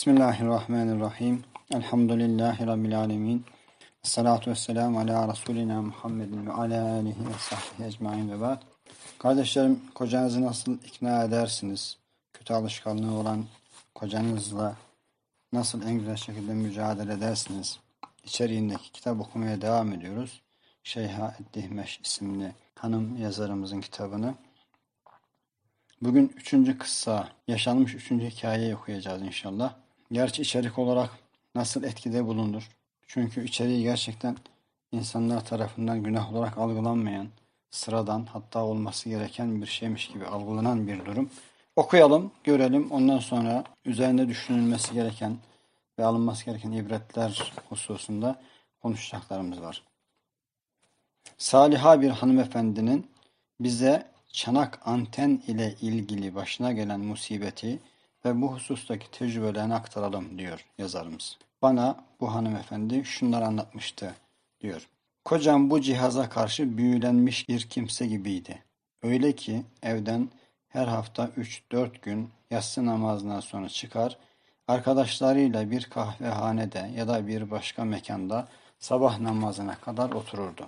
Bismillahirrahmanirrahim. Elhamdülillahi Rabbil alemin. Salatu vesselamu ala Resulina Muhammedin ve ala alihi ve sahbihi ecmain ve ba'd. Kardeşlerim, kocanızı nasıl ikna edersiniz? Kötü alışkanlığı olan kocanızla nasıl en güzel şekilde mücadele edersiniz? İçeriğindeki kitap okumaya devam ediyoruz. Şeyha Eddihmeş isimli hanım yazarımızın kitabını. Bugün üçüncü kıssa, yaşanmış üçüncü hikayeyi okuyacağız inşallah. Gerçi içerik olarak nasıl etkide bulundur? Çünkü içeriği gerçekten insanlar tarafından günah olarak algılanmayan, sıradan hatta olması gereken bir şeymiş gibi algılanan bir durum. Okuyalım, görelim. Ondan sonra üzerinde düşünülmesi gereken ve alınması gereken ibretler hususunda konuşacaklarımız var. Saliha bir hanımefendinin bize çanak anten ile ilgili başına gelen musibeti ve bu husustaki tecrübelerini aktaralım diyor yazarımız. Bana bu hanımefendi şunları anlatmıştı diyor. Kocam bu cihaza karşı büyülenmiş bir kimse gibiydi. Öyle ki evden her hafta 3-4 gün yatsı namazından sonra çıkar, arkadaşlarıyla bir kahvehanede ya da bir başka mekanda sabah namazına kadar otururdu.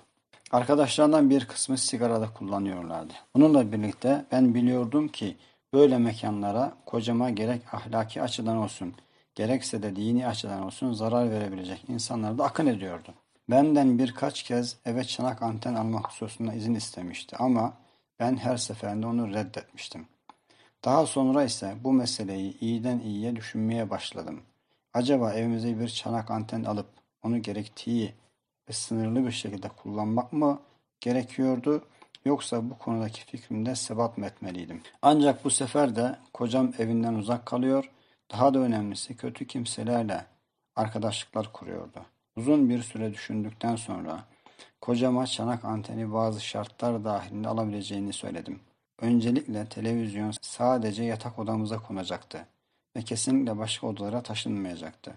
Arkadaşlarından bir kısmı sigarada kullanıyorlardı. Bununla birlikte ben biliyordum ki böyle mekanlara kocama gerek ahlaki açıdan olsun, gerekse de dini açıdan olsun zarar verebilecek insanlar da akın ediyordu. Benden birkaç kez eve çanak anten almak hususunda izin istemişti ama ben her seferinde onu reddetmiştim. Daha sonra ise bu meseleyi iyiden iyiye düşünmeye başladım. Acaba evimize bir çanak anten alıp onu gerektiği ve sınırlı bir şekilde kullanmak mı gerekiyordu yoksa bu konudaki fikrimde sebat mı etmeliydim? Ancak bu sefer de kocam evinden uzak kalıyor, daha da önemlisi kötü kimselerle arkadaşlıklar kuruyordu. Uzun bir süre düşündükten sonra kocama çanak anteni bazı şartlar dahilinde alabileceğini söyledim. Öncelikle televizyon sadece yatak odamıza konacaktı ve kesinlikle başka odalara taşınmayacaktı.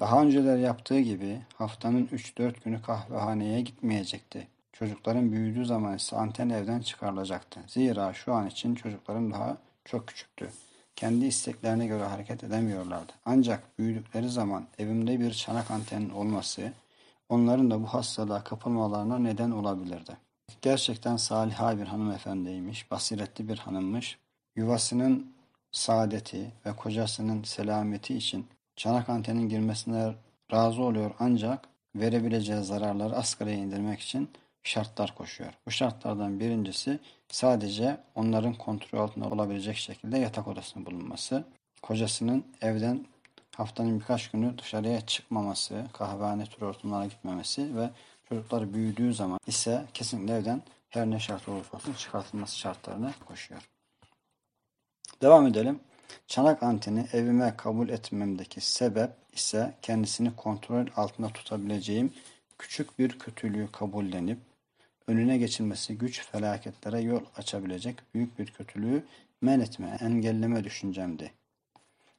Daha önceler yaptığı gibi haftanın 3-4 günü kahvehaneye gitmeyecekti. Çocukların büyüdüğü zaman ise anten evden çıkarılacaktı. Zira şu an için çocuklarım daha çok küçüktü. Kendi isteklerine göre hareket edemiyorlardı. Ancak büyüdükleri zaman evimde bir çanak antenin olması onların da bu hastalığa kapılmalarına neden olabilirdi. Gerçekten saliha bir hanımefendiymiş, basiretli bir hanımmış. Yuvasının saadeti ve kocasının selameti için çanak antenin girmesine razı oluyor ancak verebileceği zararları asgariye indirmek için şartlar koşuyor. Bu şartlardan birincisi sadece onların kontrol altında olabilecek şekilde yatak odasının bulunması, kocasının evden haftanın birkaç günü dışarıya çıkmaması, kahvehane tür ortamlara gitmemesi ve çocuklar büyüdüğü zaman ise kesinlikle evden her ne şart olursa olsun çıkartılması şartlarını koşuyor. Devam edelim. Çanak anteni evime kabul etmemdeki sebep ise kendisini kontrol altında tutabileceğim küçük bir kötülüğü kabullenip önüne geçilmesi güç felaketlere yol açabilecek büyük bir kötülüğü men etme, engelleme düşüncemdi.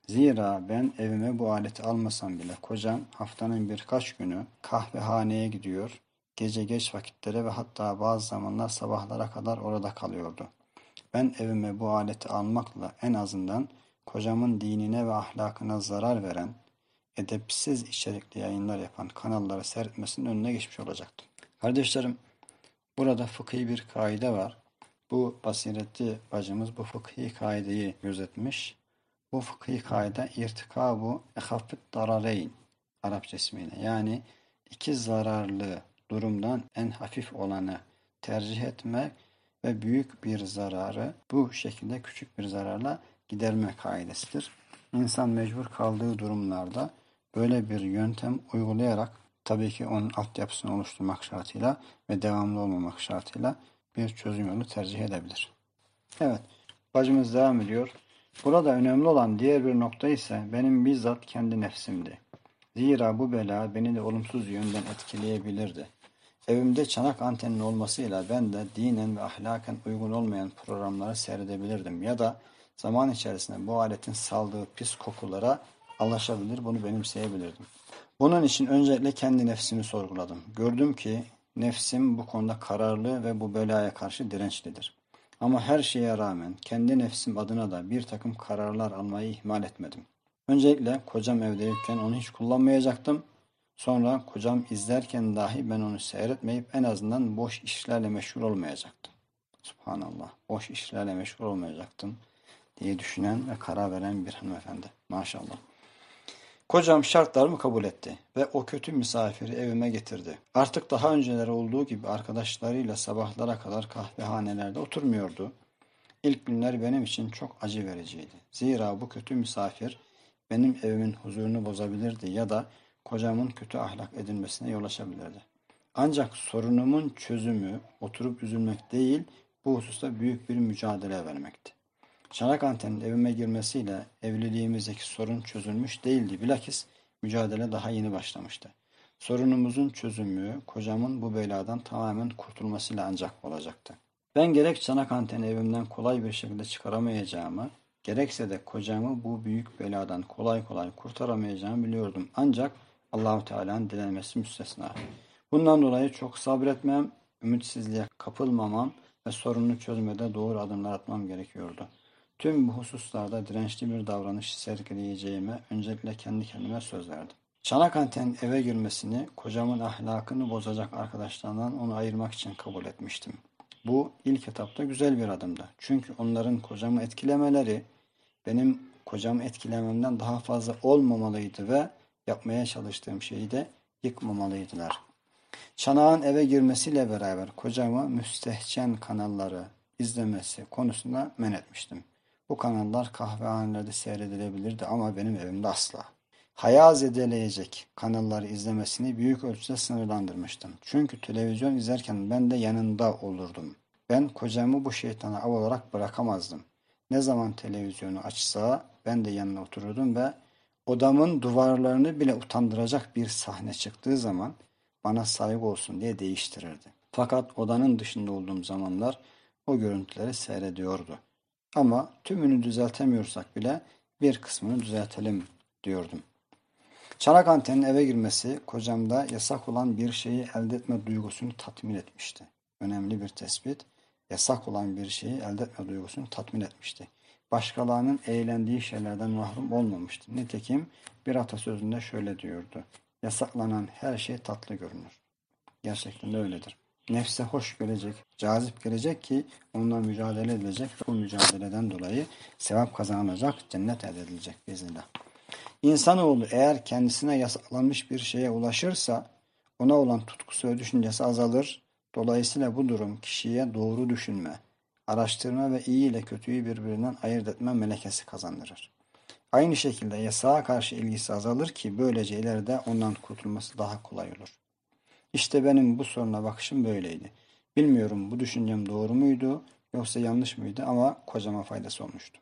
Zira ben evime bu aleti almasam bile kocam haftanın birkaç günü kahvehaneye gidiyor, gece geç vakitlere ve hatta bazı zamanlar sabahlara kadar orada kalıyordu. Ben evime bu aleti almakla en azından kocamın dinine ve ahlakına zarar veren, edepsiz içerikli yayınlar yapan kanalları seyretmesinin önüne geçmiş olacaktım. Kardeşlerim, burada fıkhi bir kaide var. Bu basiretli bacımız bu fıkhi kaideyi gözetmiş. Bu fıkhi kaide irtikabu ehaffit darareyn Arapça ismiyle. Yani iki zararlı durumdan en hafif olanı tercih etmek ve büyük bir zararı bu şekilde küçük bir zararla giderme kaidesidir. İnsan mecbur kaldığı durumlarda böyle bir yöntem uygulayarak tabii ki onun altyapısını oluşturmak şartıyla ve devamlı olmamak şartıyla bir çözüm yolu tercih edebilir. Evet, bacımız devam ediyor. Burada önemli olan diğer bir nokta ise benim bizzat kendi nefsimdi. Zira bu bela beni de olumsuz yönden etkileyebilirdi. Evimde çanak antenin olmasıyla ben de dinen ve ahlaken uygun olmayan programları seyredebilirdim ya da zaman içerisinde bu aletin saldığı pis kokulara alışabilir, bunu benimseyebilirdim. Bunun için öncelikle kendi nefsimi sorguladım. Gördüm ki nefsim bu konuda kararlı ve bu belaya karşı dirençlidir. Ama her şeye rağmen kendi nefsim adına da bir takım kararlar almayı ihmal etmedim. Öncelikle kocam evdeyken onu hiç kullanmayacaktım. Sonra kocam izlerken dahi ben onu seyretmeyip en azından boş işlerle meşgul olmayacaktım. Subhanallah. Boş işlerle meşgul olmayacaktım diye düşünen ve karar veren bir hanımefendi. Maşallah. Kocam şartlarımı kabul etti ve o kötü misafiri evime getirdi. Artık daha önceleri olduğu gibi arkadaşlarıyla sabahlara kadar kahvehanelerde oturmuyordu. İlk günler benim için çok acı vericiydi. Zira bu kötü misafir benim evimin huzurunu bozabilirdi ya da kocamın kötü ahlak edinmesine yol açabilirdi. Ancak sorunumun çözümü oturup üzülmek değil, bu hususta büyük bir mücadele vermekti. Çanak antenin evime girmesiyle evliliğimizdeki sorun çözülmüş değildi. Bilakis mücadele daha yeni başlamıştı. Sorunumuzun çözümü kocamın bu beladan tamamen kurtulmasıyla ancak olacaktı. Ben gerek çanak anteni evimden kolay bir şekilde çıkaramayacağımı, gerekse de kocamı bu büyük beladan kolay kolay kurtaramayacağımı biliyordum. Ancak Allahu Teala'nın dilenmesi müstesna. Bundan dolayı çok sabretmem, ümitsizliğe kapılmamam ve sorunu çözmede doğru adımlar atmam gerekiyordu. Tüm bu hususlarda dirençli bir davranış sergileyeceğime öncelikle kendi kendime söz verdim. Çanak antenin eve girmesini kocamın ahlakını bozacak arkadaşlarından onu ayırmak için kabul etmiştim. Bu ilk etapta güzel bir adımdı. Çünkü onların kocamı etkilemeleri benim kocamı etkilememden daha fazla olmamalıydı ve yapmaya çalıştığım şeyi de yıkmamalıydılar. Çanağın eve girmesiyle beraber kocamı müstehcen kanalları izlemesi konusunda men etmiştim. Bu kanallar kahvehanelerde seyredilebilirdi ama benim evimde asla. Haya zedeleyecek kanalları izlemesini büyük ölçüde sınırlandırmıştım. Çünkü televizyon izlerken ben de yanında olurdum. Ben kocamı bu şeytana av olarak bırakamazdım. Ne zaman televizyonu açsa ben de yanına otururdum ve odamın duvarlarını bile utandıracak bir sahne çıktığı zaman bana saygı olsun diye değiştirirdi. Fakat odanın dışında olduğum zamanlar o görüntüleri seyrediyordu. Ama tümünü düzeltemiyorsak bile bir kısmını düzeltelim diyordum. Çanak antenin eve girmesi kocamda yasak olan bir şeyi elde etme duygusunu tatmin etmişti. Önemli bir tespit. Yasak olan bir şeyi elde etme duygusunu tatmin etmişti. Başkalarının eğlendiği şeylerden mahrum olmamıştı. Nitekim bir atasözünde şöyle diyordu. Yasaklanan her şey tatlı görünür. Gerçekten de öyledir nefse hoş gelecek, cazip gelecek ki onunla mücadele edilecek bu mücadeleden dolayı sevap kazanılacak, cennet elde edilecek biiznillah. İnsanoğlu eğer kendisine yasaklanmış bir şeye ulaşırsa ona olan tutkusu ve düşüncesi azalır. Dolayısıyla bu durum kişiye doğru düşünme, araştırma ve iyi ile kötüyü birbirinden ayırt etme melekesi kazandırır. Aynı şekilde yasağa karşı ilgisi azalır ki böylece ileride ondan kurtulması daha kolay olur. İşte benim bu soruna bakışım böyleydi. Bilmiyorum bu düşüncem doğru muydu yoksa yanlış mıydı ama kocama faydası olmuştu.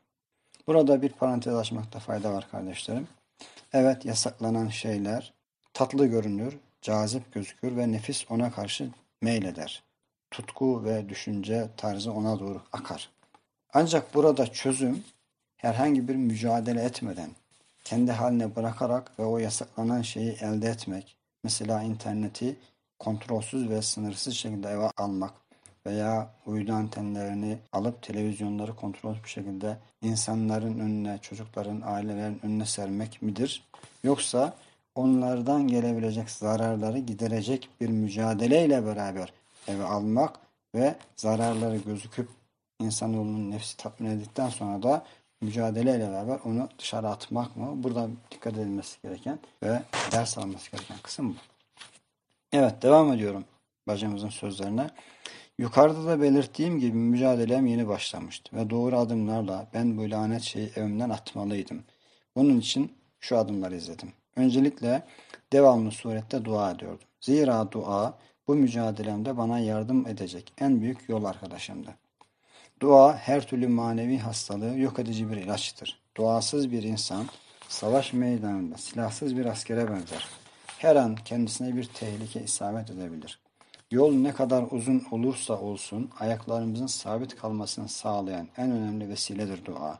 Burada bir parantez açmakta fayda var kardeşlerim. Evet yasaklanan şeyler tatlı görünür, cazip gözükür ve nefis ona karşı meyleder. Tutku ve düşünce tarzı ona doğru akar. Ancak burada çözüm herhangi bir mücadele etmeden, kendi haline bırakarak ve o yasaklanan şeyi elde etmek, mesela interneti kontrolsüz ve sınırsız şekilde eve almak veya uydu antenlerini alıp televizyonları kontrolsüz bir şekilde insanların önüne, çocukların, ailelerin önüne sermek midir? Yoksa onlardan gelebilecek zararları giderecek bir mücadeleyle beraber eve almak ve zararları gözüküp insanoğlunun nefsi tatmin edildikten sonra da mücadeleyle beraber onu dışarı atmak mı? Burada dikkat edilmesi gereken ve ders alması gereken kısım bu. Evet devam ediyorum bacımızın sözlerine. Yukarıda da belirttiğim gibi mücadelem yeni başlamıştı ve doğru adımlarla ben bu lanet şeyi evimden atmalıydım. Bunun için şu adımları izledim. Öncelikle devamlı surette dua ediyordum. Zira dua bu mücadelemde bana yardım edecek en büyük yol arkadaşımdı. Dua her türlü manevi hastalığı yok edici bir ilaçtır. Duasız bir insan savaş meydanında silahsız bir askere benzer her an kendisine bir tehlike isabet edebilir. Yol ne kadar uzun olursa olsun ayaklarımızın sabit kalmasını sağlayan en önemli vesiledir dua.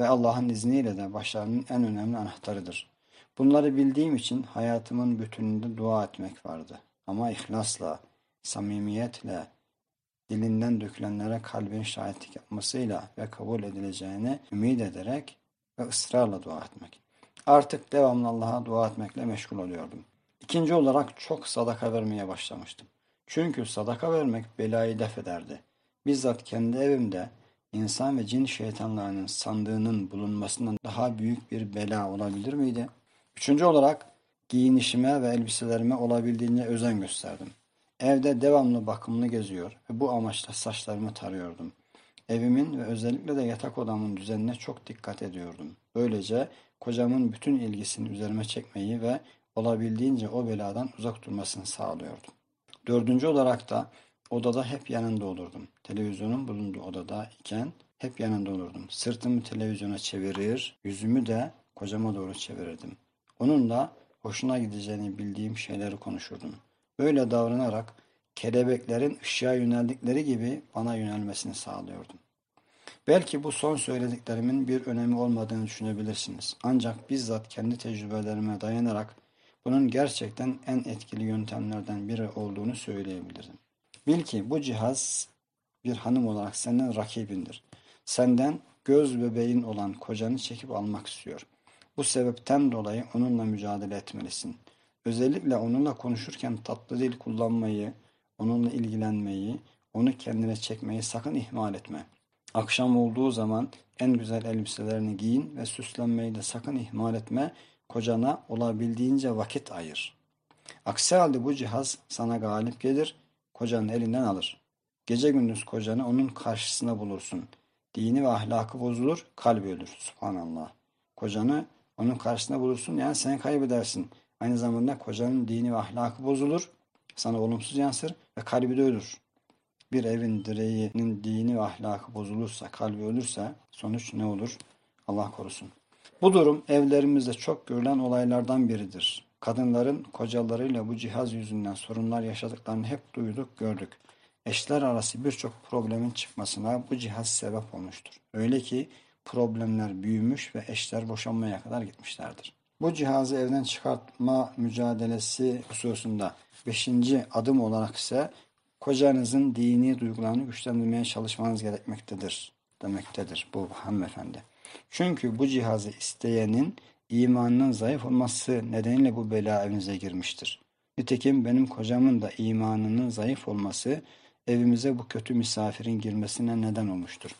Ve Allah'ın izniyle de başarının en önemli anahtarıdır. Bunları bildiğim için hayatımın bütününde dua etmek vardı. Ama ihlasla, samimiyetle, dilinden dökülenlere kalbin şahitlik yapmasıyla ve kabul edileceğini ümit ederek ve ısrarla dua etmek. Artık devamlı Allah'a dua etmekle meşgul oluyordum. İkinci olarak çok sadaka vermeye başlamıştım. Çünkü sadaka vermek belayı def ederdi. Bizzat kendi evimde insan ve cin şeytanlarının sandığının bulunmasından daha büyük bir bela olabilir miydi? Üçüncü olarak giyinişime ve elbiselerime olabildiğince özen gösterdim. Evde devamlı bakımlı geziyor ve bu amaçla saçlarımı tarıyordum. Evimin ve özellikle de yatak odamın düzenine çok dikkat ediyordum. Böylece kocamın bütün ilgisini üzerime çekmeyi ve olabildiğince o beladan uzak durmasını sağlıyordum. Dördüncü olarak da odada hep yanında olurdum. Televizyonun bulunduğu odada iken hep yanında olurdum. Sırtımı televizyona çevirir, yüzümü de kocama doğru çevirirdim. Onunla hoşuna gideceğini bildiğim şeyleri konuşurdum. Böyle davranarak kelebeklerin ışığa yöneldikleri gibi bana yönelmesini sağlıyordum. Belki bu son söylediklerimin bir önemi olmadığını düşünebilirsiniz. Ancak bizzat kendi tecrübelerime dayanarak bunun gerçekten en etkili yöntemlerden biri olduğunu söyleyebilirim. Bil ki bu cihaz bir hanım olarak senden rakibindir. Senden göz bebeğin olan kocanı çekip almak istiyor. Bu sebepten dolayı onunla mücadele etmelisin. Özellikle onunla konuşurken tatlı dil kullanmayı, onunla ilgilenmeyi, onu kendine çekmeyi sakın ihmal etme. Akşam olduğu zaman en güzel elbiselerini giyin ve süslenmeyi de sakın ihmal etme. Kocana olabildiğince vakit ayır. Aksi halde bu cihaz sana galip gelir, kocanın elinden alır. Gece gündüz kocanı onun karşısında bulursun. Dini ve ahlakı bozulur, kalbi ölür. Subhanallah. Kocanı onun karşısında bulursun yani sen kaybedersin. Aynı zamanda kocanın dini ve ahlakı bozulur, sana olumsuz yansır ve kalbi de ölür. Bir evin direğinin dini ve ahlakı bozulursa, kalbi ölürse sonuç ne olur? Allah korusun. Bu durum evlerimizde çok görülen olaylardan biridir. Kadınların kocalarıyla bu cihaz yüzünden sorunlar yaşadıklarını hep duyduk, gördük. Eşler arası birçok problemin çıkmasına bu cihaz sebep olmuştur. Öyle ki problemler büyümüş ve eşler boşanmaya kadar gitmişlerdir. Bu cihazı evden çıkartma mücadelesi hususunda beşinci adım olarak ise kocanızın dini duygularını güçlendirmeye çalışmanız gerekmektedir demektedir bu hanımefendi. Çünkü bu cihazı isteyenin imanının zayıf olması nedeniyle bu bela evinize girmiştir. Nitekim benim kocamın da imanının zayıf olması evimize bu kötü misafirin girmesine neden olmuştur.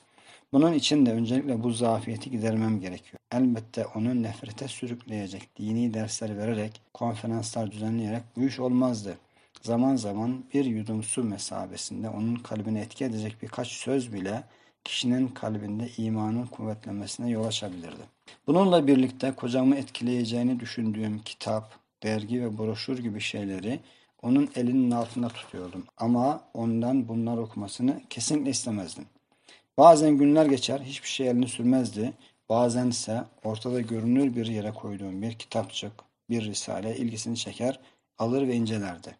Bunun için de öncelikle bu zafiyeti gidermem gerekiyor. Elbette onu nefrete sürükleyecek dini dersler vererek, konferanslar düzenleyerek bu iş olmazdı. Zaman zaman bir yudum su mesabesinde onun kalbine etki edecek birkaç söz bile kişinin kalbinde imanın kuvvetlenmesine yol açabilirdi. Bununla birlikte kocamı etkileyeceğini düşündüğüm kitap, dergi ve broşür gibi şeyleri onun elinin altında tutuyordum. Ama ondan bunlar okumasını kesinlikle istemezdim. Bazen günler geçer, hiçbir şey elini sürmezdi. Bazen ise ortada görünür bir yere koyduğum bir kitapçık, bir risale ilgisini çeker, alır ve incelerdi.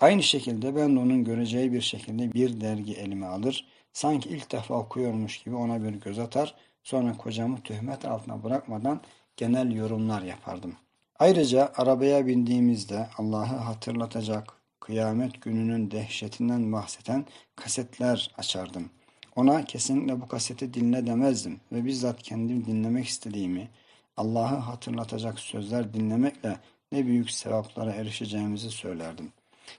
Aynı şekilde ben de onun göreceği bir şekilde bir dergi elime alır, sanki ilk defa okuyormuş gibi ona bir göz atar, sonra kocamı töhmet altına bırakmadan genel yorumlar yapardım. Ayrıca arabaya bindiğimizde Allah'ı hatırlatacak, kıyamet gününün dehşetinden bahseden kasetler açardım. Ona kesinlikle bu kaseti dinle demezdim ve bizzat kendim dinlemek istediğimi, Allah'ı hatırlatacak sözler dinlemekle ne büyük sevaplara erişeceğimizi söylerdim.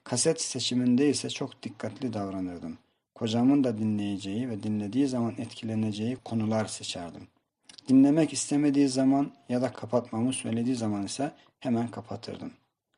Kaset seçiminde ise çok dikkatli davranırdım. Kocamın da dinleyeceği ve dinlediği zaman etkileneceği konular seçerdim. Dinlemek istemediği zaman ya da kapatmamı söylediği zaman ise hemen kapatırdım.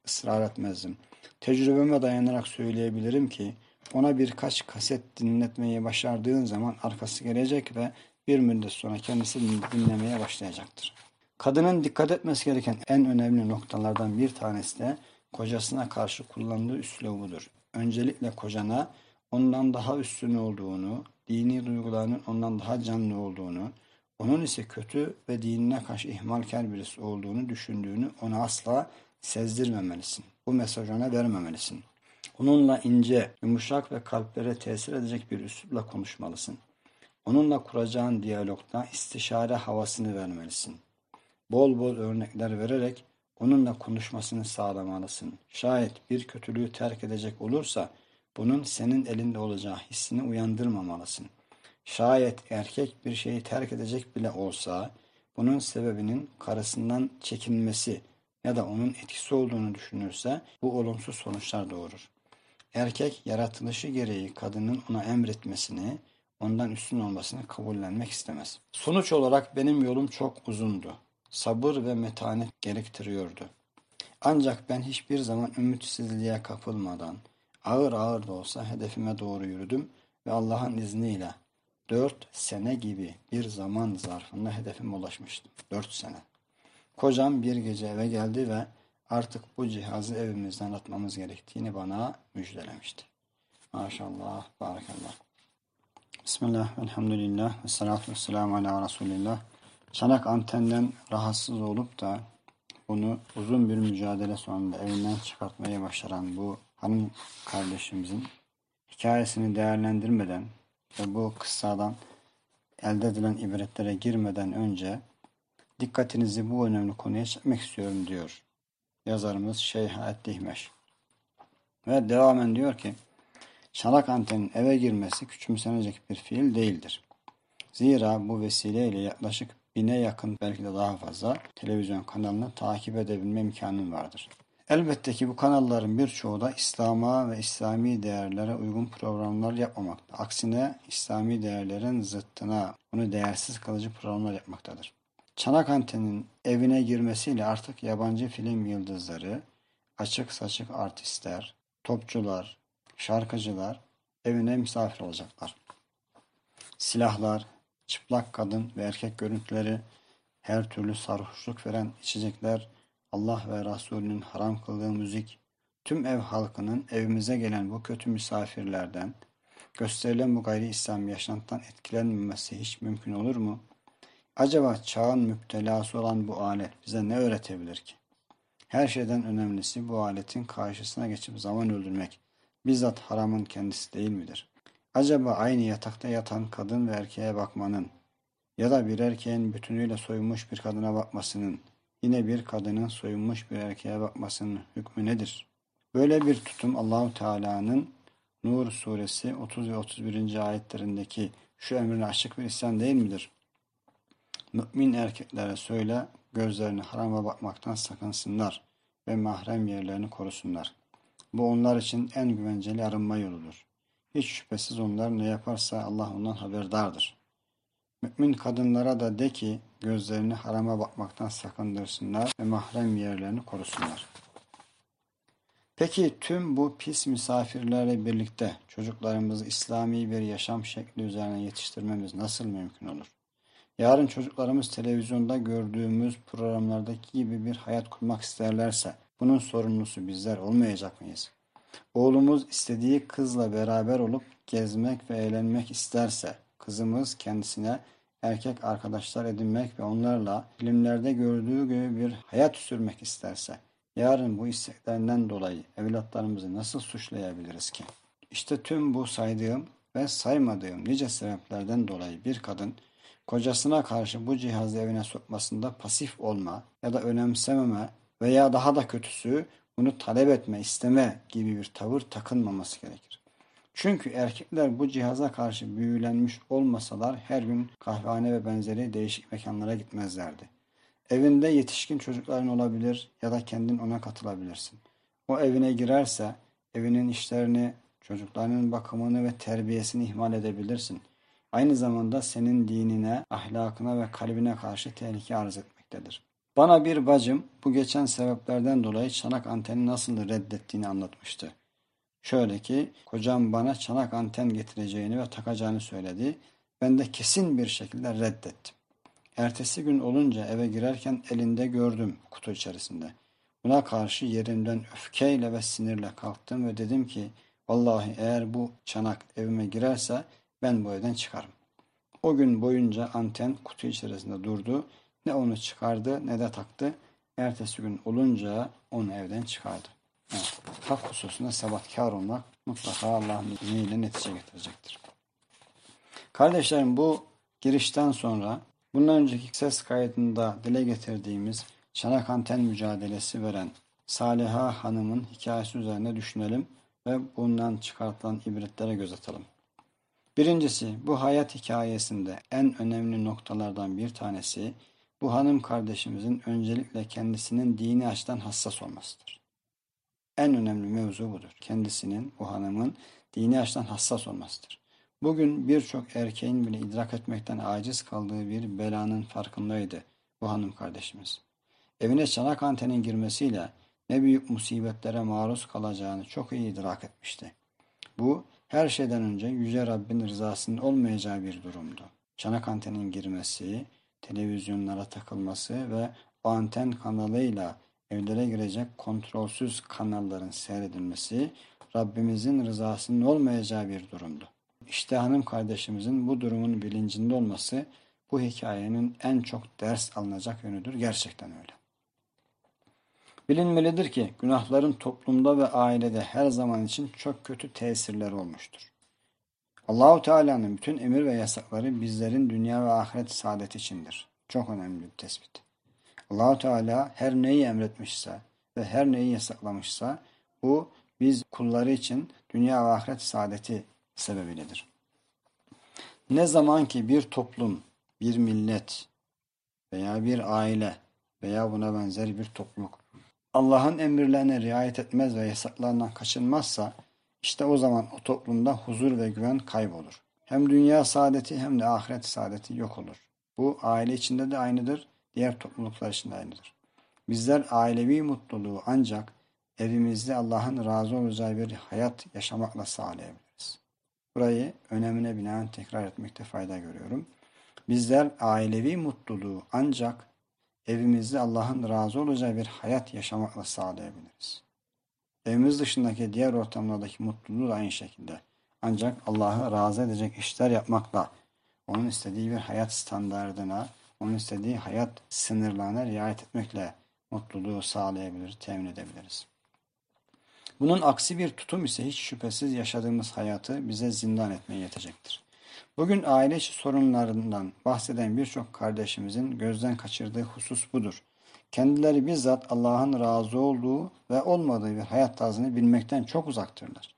Israr etmezdim. Tecrübeme dayanarak söyleyebilirim ki ona birkaç kaset dinletmeyi başardığın zaman arkası gelecek ve bir müddet sonra kendisi dinlemeye başlayacaktır. Kadının dikkat etmesi gereken en önemli noktalardan bir tanesi de kocasına karşı kullandığı üslubudur. Öncelikle kocana ondan daha üstün olduğunu, dini duygularının ondan daha canlı olduğunu, onun ise kötü ve dinine karşı ihmalkar birisi olduğunu düşündüğünü ona asla sezdirmemelisin. Bu mesajı ona vermemelisin. Onunla ince, yumuşak ve kalplere tesir edecek bir üslupla konuşmalısın. Onunla kuracağın diyalogda istişare havasını vermelisin. Bol bol örnekler vererek onunla konuşmasını sağlamalısın. Şayet bir kötülüğü terk edecek olursa bunun senin elinde olacağı hissini uyandırmamalısın. Şayet erkek bir şeyi terk edecek bile olsa bunun sebebinin karısından çekinmesi ya da onun etkisi olduğunu düşünürse bu olumsuz sonuçlar doğurur. Erkek yaratılışı gereği kadının ona emretmesini, ondan üstün olmasını kabullenmek istemez. Sonuç olarak benim yolum çok uzundu. Sabır ve metanet gerektiriyordu. Ancak ben hiçbir zaman ümitsizliğe kapılmadan, ağır ağır da olsa hedefime doğru yürüdüm ve Allah'ın izniyle dört sene gibi bir zaman zarfında hedefime ulaşmıştım. Dört sene. Kocam bir gece eve geldi ve artık bu cihazı evimizden atmamız gerektiğini bana müjdelemişti. Maşallah, barakallah. Bismillah, elhamdülillah, ve salatu ve selamu ala Resulillah. Çanak antenden rahatsız olup da bunu uzun bir mücadele sonunda evinden çıkartmayı başaran bu hanım kardeşimizin hikayesini değerlendirmeden ve bu kıssadan elde edilen ibretlere girmeden önce dikkatinizi bu önemli konuya çekmek istiyorum diyor yazarımız Şeyh Dihmeş. Ve devamen diyor ki çanak antenin eve girmesi küçümsenecek bir fiil değildir. Zira bu vesileyle yaklaşık bine yakın belki de daha fazla televizyon kanalını takip edebilme imkanın vardır. Elbette ki bu kanalların birçoğu da İslam'a ve İslami değerlere uygun programlar yapmamakta. Aksine İslami değerlerin zıttına, onu değersiz kalıcı programlar yapmaktadır. Çanak antenin evine girmesiyle artık yabancı film yıldızları, açık saçık artistler, topçular, şarkıcılar evine misafir olacaklar. Silahlar, çıplak kadın ve erkek görüntüleri, her türlü sarhoşluk veren içecekler, Allah ve Resulünün haram kıldığı müzik, tüm ev halkının evimize gelen bu kötü misafirlerden, gösterilen bu gayri İslam yaşantıdan etkilenmemesi hiç mümkün olur mu? Acaba çağın müptelası olan bu alet bize ne öğretebilir ki? Her şeyden önemlisi bu aletin karşısına geçip zaman öldürmek bizzat haramın kendisi değil midir? Acaba aynı yatakta yatan kadın ve erkeğe bakmanın ya da bir erkeğin bütünüyle soyunmuş bir kadına bakmasının yine bir kadının soyunmuş bir erkeğe bakmasının hükmü nedir? Böyle bir tutum Allahu Teala'nın Nur suresi 30 ve 31. ayetlerindeki şu emrine açık bir isyan değil midir? Mümin erkeklere söyle gözlerini harama bakmaktan sakınsınlar ve mahrem yerlerini korusunlar. Bu onlar için en güvenceli arınma yoludur. Hiç şüphesiz onlar ne yaparsa Allah ondan haberdardır. Mümin kadınlara da de ki gözlerini harama bakmaktan sakındırsınlar ve mahrem yerlerini korusunlar. Peki tüm bu pis misafirlerle birlikte çocuklarımızı İslami bir yaşam şekli üzerine yetiştirmemiz nasıl mümkün olur? Yarın çocuklarımız televizyonda gördüğümüz programlardaki gibi bir hayat kurmak isterlerse bunun sorumlusu bizler olmayacak mıyız? Oğlumuz istediği kızla beraber olup gezmek ve eğlenmek isterse kızımız kendisine erkek arkadaşlar edinmek ve onlarla filmlerde gördüğü gibi bir hayat sürmek isterse yarın bu isteklerinden dolayı evlatlarımızı nasıl suçlayabiliriz ki? İşte tüm bu saydığım ve saymadığım nice sebeplerden dolayı bir kadın kocasına karşı bu cihazı evine sokmasında pasif olma ya da önemsememe veya daha da kötüsü bunu talep etme, isteme gibi bir tavır takınmaması gerekir. Çünkü erkekler bu cihaza karşı büyülenmiş olmasalar her gün kahvehane ve benzeri değişik mekanlara gitmezlerdi. Evinde yetişkin çocukların olabilir ya da kendin ona katılabilirsin. O evine girerse evinin işlerini, çocuklarının bakımını ve terbiyesini ihmal edebilirsin aynı zamanda senin dinine, ahlakına ve kalbine karşı tehlike arz etmektedir. Bana bir bacım bu geçen sebeplerden dolayı çanak anteni nasıl reddettiğini anlatmıştı. Şöyle ki, kocam bana çanak anten getireceğini ve takacağını söyledi. Ben de kesin bir şekilde reddettim. Ertesi gün olunca eve girerken elinde gördüm kutu içerisinde. Buna karşı yerimden öfkeyle ve sinirle kalktım ve dedim ki, vallahi eğer bu çanak evime girerse ben bu evden çıkarım. O gün boyunca anten kutu içerisinde durdu. Ne onu çıkardı ne de taktı. Ertesi gün olunca onu evden çıkardı. Evet, hak hususunda sebatkar olmak mutlaka Allah'ın izniyle netice getirecektir. Kardeşlerim bu girişten sonra bundan önceki ses kaydında dile getirdiğimiz çanak anten mücadelesi veren Saliha Hanım'ın hikayesi üzerine düşünelim ve bundan çıkartılan ibretlere göz atalım. Birincisi bu hayat hikayesinde en önemli noktalardan bir tanesi bu hanım kardeşimizin öncelikle kendisinin dini açıdan hassas olmasıdır. En önemli mevzu budur. Kendisinin, bu hanımın dini açıdan hassas olmasıdır. Bugün birçok erkeğin bile idrak etmekten aciz kaldığı bir belanın farkındaydı bu hanım kardeşimiz. Evine çanak antenin girmesiyle ne büyük musibetlere maruz kalacağını çok iyi idrak etmişti. Bu her şeyden önce Yüce Rabbin rızasının olmayacağı bir durumdu. Çanak antenin girmesi, televizyonlara takılması ve o anten kanalıyla evlere girecek kontrolsüz kanalların seyredilmesi Rabbimizin rızasının olmayacağı bir durumdu. İşte hanım kardeşimizin bu durumun bilincinde olması bu hikayenin en çok ders alınacak yönüdür. Gerçekten öyle. Bilinmelidir ki günahların toplumda ve ailede her zaman için çok kötü tesirleri olmuştur. Allahu Teala'nın bütün emir ve yasakları bizlerin dünya ve ahiret saadet içindir. Çok önemli bir tespit. Allahu Teala her neyi emretmişse ve her neyi yasaklamışsa bu biz kulları için dünya ve ahiret saadeti sebebiyledir. Ne zaman ki bir toplum, bir millet veya bir aile veya buna benzer bir topluluk Allah'ın emirlerine riayet etmez ve yasaklarından kaçınmazsa işte o zaman o toplumda huzur ve güven kaybolur. Hem dünya saadeti hem de ahiret saadeti yok olur. Bu aile içinde de aynıdır, diğer topluluklar için de aynıdır. Bizler ailevi mutluluğu ancak evimizde Allah'ın razı olacağı bir hayat yaşamakla sağlayabiliriz. Burayı önemine binaen tekrar etmekte fayda görüyorum. Bizler ailevi mutluluğu ancak evimizde Allah'ın razı olacağı bir hayat yaşamakla sağlayabiliriz. Evimiz dışındaki diğer ortamlardaki mutluluğu da aynı şekilde. Ancak Allah'ı razı edecek işler yapmakla, onun istediği bir hayat standartına, onun istediği hayat sınırlarına riayet etmekle mutluluğu sağlayabilir, temin edebiliriz. Bunun aksi bir tutum ise hiç şüphesiz yaşadığımız hayatı bize zindan etmeye yetecektir. Bugün aile içi sorunlarından bahseden birçok kardeşimizin gözden kaçırdığı husus budur. Kendileri bizzat Allah'ın razı olduğu ve olmadığı bir hayat tarzını bilmekten çok uzaktırlar.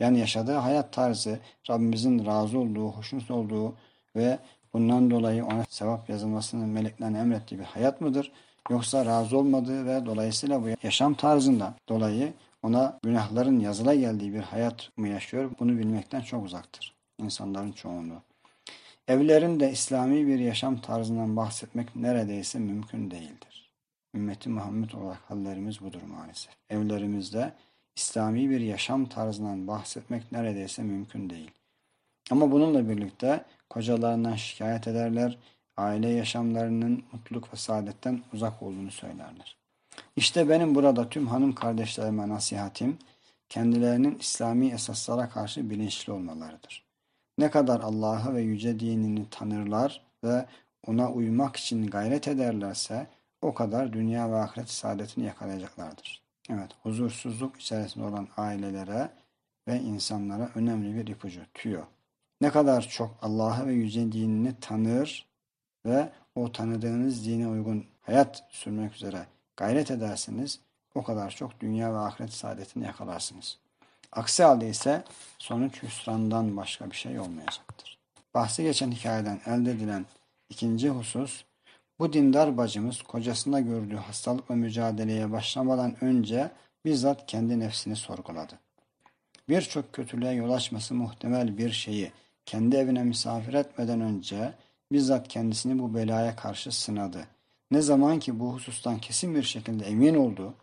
Yani yaşadığı hayat tarzı Rabbimizin razı olduğu, hoşnut olduğu ve bundan dolayı ona sevap yazılmasını meleklerin emrettiği bir hayat mıdır? Yoksa razı olmadığı ve dolayısıyla bu yaşam tarzında dolayı ona günahların yazıla geldiği bir hayat mı yaşıyor? Bunu bilmekten çok uzaktır insanların çoğunluğu. Evlerinde İslami bir yaşam tarzından bahsetmek neredeyse mümkün değildir. Ümmeti Muhammed olarak hallerimiz budur maalesef. Evlerimizde İslami bir yaşam tarzından bahsetmek neredeyse mümkün değil. Ama bununla birlikte kocalarından şikayet ederler, aile yaşamlarının mutluluk ve saadetten uzak olduğunu söylerler. İşte benim burada tüm hanım kardeşlerime nasihatim, kendilerinin İslami esaslara karşı bilinçli olmalarıdır. Ne kadar Allah'ı ve yüce dinini tanırlar ve ona uymak için gayret ederlerse o kadar dünya ve ahiret saadetini yakalayacaklardır. Evet, huzursuzluk içerisinde olan ailelere ve insanlara önemli bir ipucu, tüyo. Ne kadar çok Allah'ı ve yüce dinini tanır ve o tanıdığınız dine uygun hayat sürmek üzere gayret ederseniz o kadar çok dünya ve ahiret saadetini yakalarsınız. Aksi halde ise sonuç hüsrandan başka bir şey olmayacaktır. Bahsi geçen hikayeden elde edilen ikinci husus, bu dindar bacımız kocasında gördüğü hastalıkla mücadeleye başlamadan önce bizzat kendi nefsini sorguladı. Birçok kötülüğe yol açması muhtemel bir şeyi kendi evine misafir etmeden önce bizzat kendisini bu belaya karşı sınadı. Ne zaman ki bu husustan kesin bir şekilde emin oldu,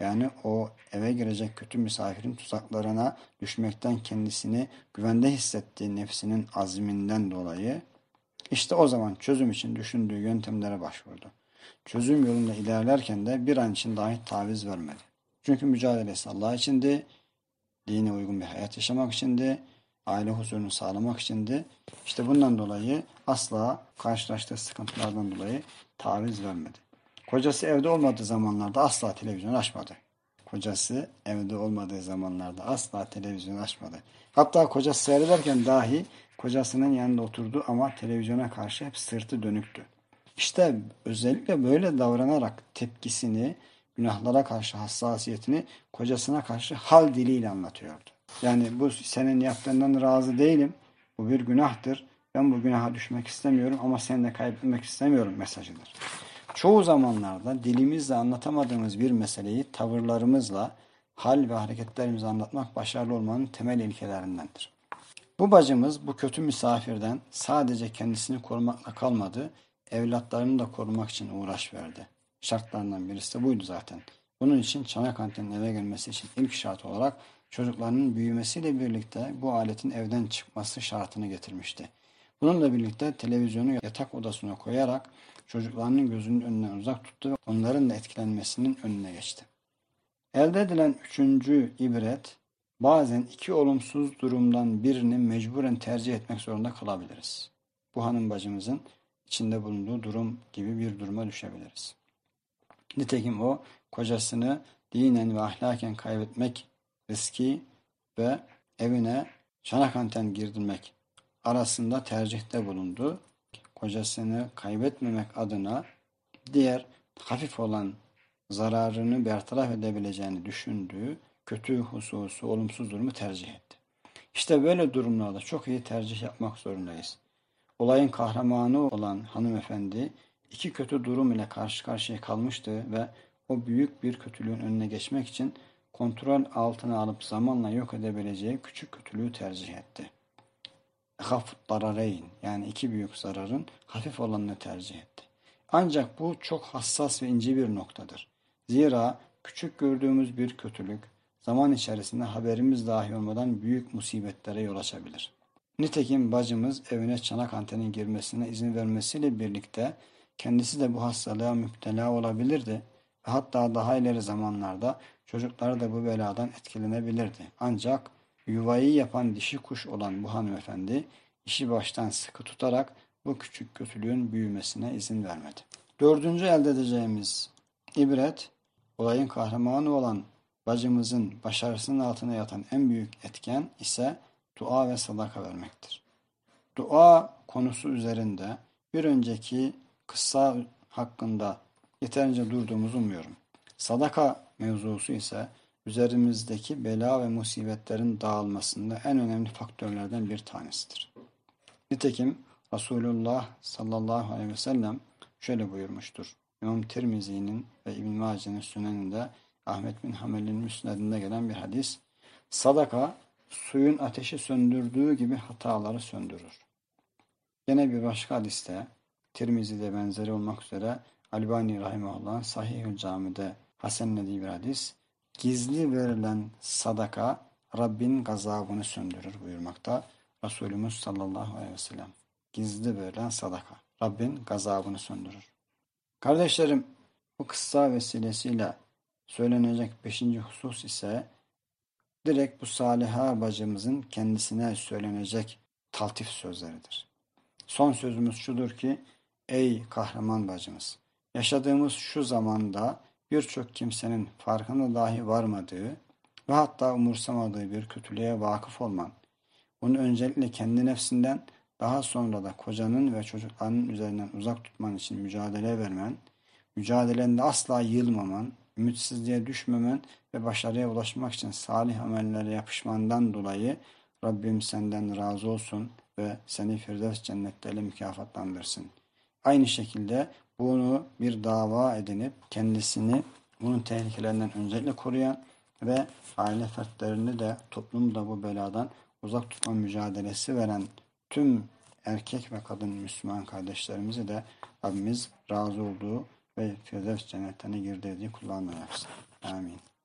yani o eve girecek kötü misafirin tuzaklarına düşmekten kendisini güvende hissettiği nefsinin azminden dolayı işte o zaman çözüm için düşündüğü yöntemlere başvurdu. Çözüm yolunda ilerlerken de bir an için dahi taviz vermedi. Çünkü mücadelesi Allah içindi, dine uygun bir hayat yaşamak içindi, aile huzurunu sağlamak içindi. İşte bundan dolayı asla karşılaştığı sıkıntılardan dolayı taviz vermedi. Kocası evde olmadığı zamanlarda asla televizyon açmadı. Kocası evde olmadığı zamanlarda asla televizyon açmadı. Hatta kocası seyrederken dahi kocasının yanında oturdu ama televizyona karşı hep sırtı dönüktü. İşte özellikle böyle davranarak tepkisini, günahlara karşı hassasiyetini kocasına karşı hal diliyle anlatıyordu. Yani bu senin yaptığından razı değilim, bu bir günahtır, Ben bu günaha düşmek istemiyorum ama seni de kaybetmek istemiyorum mesajıdır. Çoğu zamanlarda dilimizle anlatamadığımız bir meseleyi tavırlarımızla, hal ve hareketlerimizle anlatmak başarılı olmanın temel ilkelerindendir. Bu bacımız bu kötü misafirden sadece kendisini korumakla kalmadı, evlatlarını da korumak için uğraş verdi. Şartlarından birisi de buydu zaten. Bunun için çanak antenin eve gelmesi için ilk şart olarak çocuklarının büyümesiyle birlikte bu aletin evden çıkması şartını getirmişti. Bununla birlikte televizyonu yatak odasına koyarak çocuklarının gözünün önünden uzak tuttu ve onların da etkilenmesinin önüne geçti. Elde edilen üçüncü ibret, bazen iki olumsuz durumdan birini mecburen tercih etmek zorunda kalabiliriz. Bu hanım bacımızın içinde bulunduğu durum gibi bir duruma düşebiliriz. Nitekim o kocasını dinen ve ahlaken kaybetmek riski ve evine çanak anten girdirmek arasında tercihte bulundu. Kocasını kaybetmemek adına diğer hafif olan zararını bertaraf edebileceğini düşündüğü kötü hususu, olumsuz durumu tercih etti. İşte böyle durumlarda çok iyi tercih yapmak zorundayız. Olayın kahramanı olan hanımefendi iki kötü durum ile karşı karşıya kalmıştı ve o büyük bir kötülüğün önüne geçmek için kontrol altına alıp zamanla yok edebileceği küçük kötülüğü tercih etti. Hafif darareyn yani iki büyük zararın hafif olanını tercih etti. Ancak bu çok hassas ve ince bir noktadır. Zira küçük gördüğümüz bir kötülük zaman içerisinde haberimiz dahi olmadan büyük musibetlere yol açabilir. Nitekim bacımız evine çanak antenin girmesine izin vermesiyle birlikte kendisi de bu hastalığa müptela olabilirdi ve hatta daha ileri zamanlarda çocuklar da bu beladan etkilenebilirdi. Ancak yuvayı yapan dişi kuş olan bu hanımefendi işi baştan sıkı tutarak bu küçük kötülüğün büyümesine izin vermedi. Dördüncü elde edeceğimiz ibret, olayın kahramanı olan bacımızın başarısının altına yatan en büyük etken ise dua ve sadaka vermektir. Dua konusu üzerinde bir önceki kıssa hakkında yeterince durduğumuzu umuyorum. Sadaka mevzusu ise üzerimizdeki bela ve musibetlerin dağılmasında en önemli faktörlerden bir tanesidir. Nitekim Resulullah sallallahu aleyhi ve sellem şöyle buyurmuştur. İmam Tirmizi'nin ve İbn Mace'nin süneninde Ahmet bin Hamel'in müsnedinde gelen bir hadis. Sadaka suyun ateşi söndürdüğü gibi hataları söndürür. Yine bir başka hadiste Tirmizi'de benzeri olmak üzere Albani Rahimahullah'ın Sahih-ül Cami'de hasenlediği bir hadis. Gizli verilen sadaka Rabbin gazabını söndürür buyurmakta. Resulümüz sallallahu aleyhi ve sellem. Gizli verilen sadaka. Rabbin gazabını söndürür. Kardeşlerim bu kıssa vesilesiyle söylenecek beşinci husus ise direkt bu Saliha bacımızın kendisine söylenecek taltif sözleridir. Son sözümüz şudur ki ey kahraman bacımız yaşadığımız şu zamanda birçok kimsenin farkında dahi varmadığı ve hatta umursamadığı bir kötülüğe vakıf olman, bunu öncelikle kendi nefsinden daha sonra da kocanın ve çocuklarının üzerinden uzak tutman için mücadele vermen, mücadelende asla yılmaman, ümitsizliğe düşmemen ve başarıya ulaşmak için salih amellere yapışmandan dolayı Rabbim senden razı olsun ve seni Firdevs cennetleriyle mükafatlandırsın. Aynı şekilde bunu bir dava edinip kendisini bunun tehlikelerinden öncelikle koruyan ve aile fertlerini de toplumu da bu beladan uzak tutma mücadelesi veren tüm erkek ve kadın Müslüman kardeşlerimizi de Rabbimiz razı olduğu ve Firdevs cennetine girdirdiği kullarından yapsın. Amin.